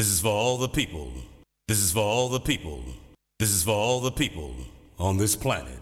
This is for all the people. This is for all the people. This is for all the people on this planet.